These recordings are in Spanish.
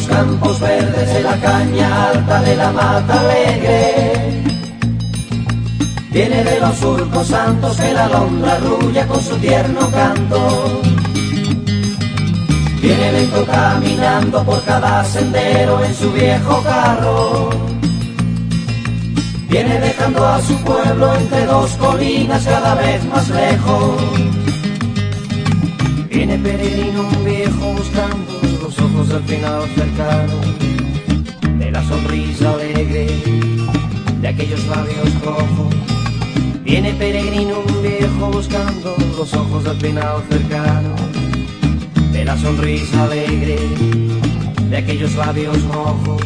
campos verdes, de la caña alta de la mata alegre. Viene de los surcos santos que la alondra rulla con su tierno canto. Viene lento caminando por cada sendero en su viejo carro. Viene dejando a su pueblo entre dos colinas cada vez más lejos. Final cercano, de la sonrisa alegre de aquellos labios rojos. Viene peregrino un viejo buscando los ojos del final cercano, de la sonrisa alegre de aquellos labios rojos.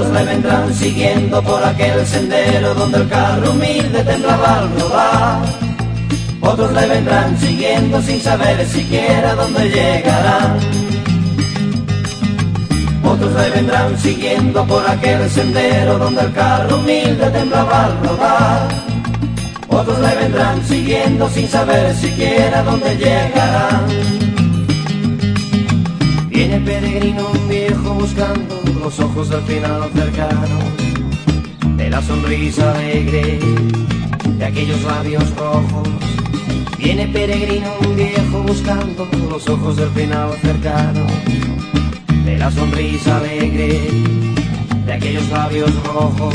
Otros le vendrán siguiendo por aquel sendero donde el carro humilde temblaba al rodar. Otros le vendrán siguiendo sin saber siquiera dónde llegarán. Otros le vendrán siguiendo por aquel sendero donde el carro humilde temblaba al rodar. Otros le vendrán siguiendo sin saber siquiera dónde llegarán. Viene peregrino los ojos del final cercano, de la sonrisa alegre de aquellos labios rojos. Viene peregrino un viejo buscando los ojos del final cercano, de la sonrisa alegre de aquellos labios rojos.